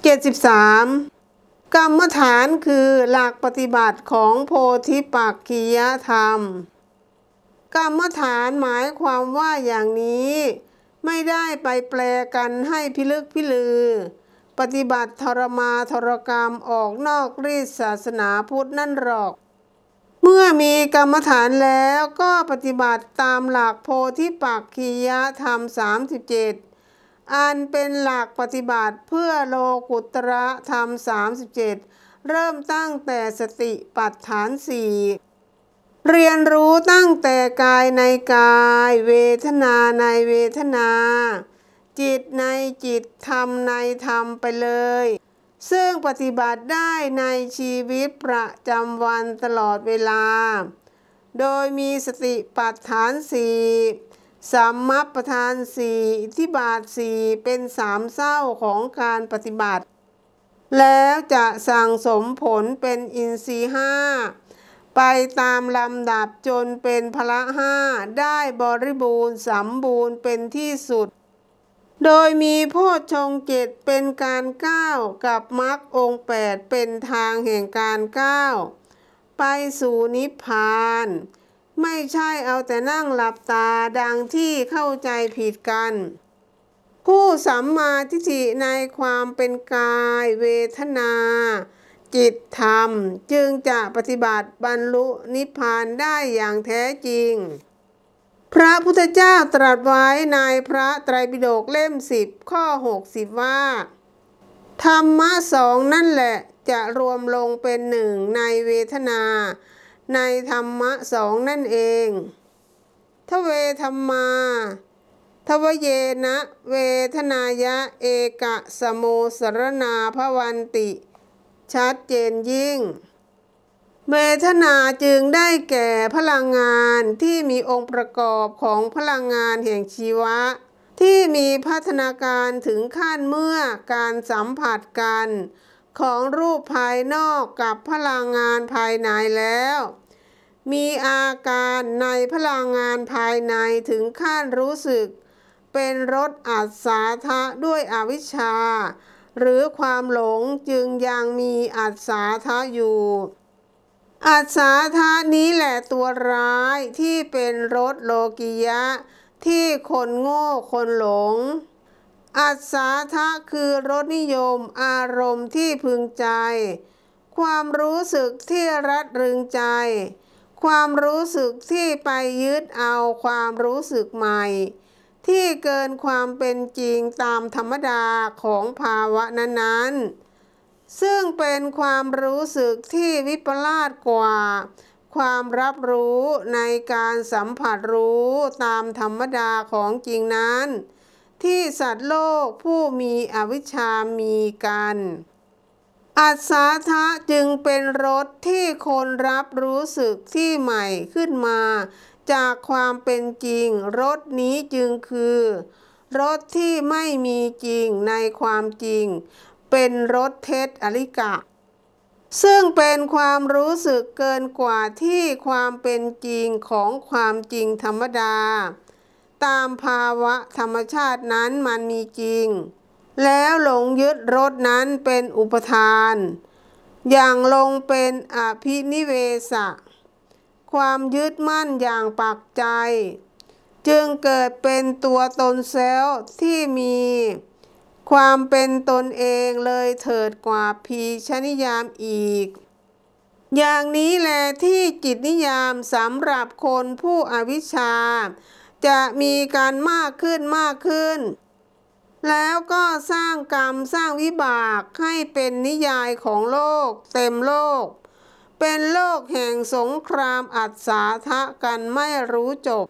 73 กรรมฐานคือหลักปฏิบัติของโพธิปักขียธรรม กรรมฐานหมายความว่าอย่างนี้ ไม่ได้ไปแปลกันให้พิลึกพิลือ ปฏิบัติทรมาทรกรรมออกนอกรีดศาสนาพุทธนั่นหรอก เมื่อมีกรรมฐานแล้วก็ปฏิบัติตามหลักโพธิปักขียธรรม 37 อันเป็นหลักปฏิบัติเพื่อโลกุตระธรรม 37 เริ่มตั้งแต่สติปัฏฐานสี่เรียนรู้ตั้งแต่กายในกาย เวทนาในเวทนา จิตในจิตธรรมในธรรมไปเลย ซึ่งปฏิบัติได้ในชีวิตประจำวันตลอดเวลา โดยมีสติปัฏฐานสี่ สัมมัปปทานสี่อิทธิบาทสี่เป็นสามเศร้าของการปฏิบัติ แล้วจะสั่งสมผลเป็นอินทรีห้าไปตามลำดับจนเป็นพละห้าได้บริบูรณ์สมบูรณ์เป็นที่สุด โดยมีโพชฌงเจ็ดเป็นการก้าวกับมรรคองแปดเป็นทางแห่งการก้าวไปสู่นิพพาน ไม่ใช่เอาแต่นั่งหลับตาดังที่เข้าใจผิดกันผู้สัมมาทิฏฐิในความเป็นกายเวทนา จิตธรรมจึงจะปฏิบัติบรรลุนิพพานได้อย่างแท้จริง พระพุทธเจ้าตรัสไว้ในพระไตรปิฎกเล่มสิบข้อหกสิบว่า ธรรมะสองนั่นแหละจะรวมลงเป็นหนึ่งในเวทนา ในธรรมะสองนั่นเองทเวธรรมาทวเยนะเวทนายะเอกะสโมสรณาภวันติ ชัดเจนยิ่ง เวทนาจึงได้แก่พลังงานที่มีองค์ประกอบของพลังงานแห่งชีวะ ที่มีพัฒนาการถึงขั้นเมื่อการสัมผัสกัน ของรูปภายนอกกับพลังงานภายในแล้ว มีอาการในพลังงานภายในถึงขั้นรู้สึก เป็นรสอัศาทะด้วยอวิชชา หรือความหลงจึงยังมีอัศาทะอยู่อัศาทะนี้แหละตัวร้ายที่เป็นรสโลกิยะ ที่คนโง่คนหลง อัศาทะคือรสนิยม อารมณ์ที่พึงใจ ความรู้สึกที่รัดรึงใจ ความรู้สึกที่ไปยึดเอาความรู้สึกใหม่ ที่เกินความเป็นจริงตามธรรมดาของภาวะนั้นๆ ซึ่งเป็นความรู้สึกที่วิปลาสกว่า ความรับรู้ในการสัมผัสรู้ตามธรรมดาของจริงนั้น ที่สัตว์โลกผู้มีอวิชชามีกัน อัศาทะจึงเป็นรสที่คนรับรู้สึกที่ใหม่ขึ้นมา จากความเป็นจริงรสนี้จึงคือรสที่ไม่มีจริงในความจริง เป็นรสเท็จอริกะ ซึ่งเป็นความรู้สึกเกินกว่าที่ความเป็นจริงของความจริงธรรมดา ตามภาวะธรรมชาตินั้นมันมีจริง แล้วหลงยึดรสนั้นเป็นอุปทาน อย่างลงเป็นอภินิเวสะ ความยึดมั่นอย่างปักใจ จึงเกิดเป็นตัวตนเซลล์ที่มีความเป็นตนเองเลยเถิดกว่าพีชนิยามอีก อย่างนี้แหละที่จิตนิยามสำหรับคนผู้อวิชชา จะมีการมากขึ้นมากขึ้น แล้วก็สร้างกรรมสร้างวิบากให้เป็นนิยายของโลก เต็มโลก เป็นโลกแห่งสงครามอัศาทะกันไม่รู้จบ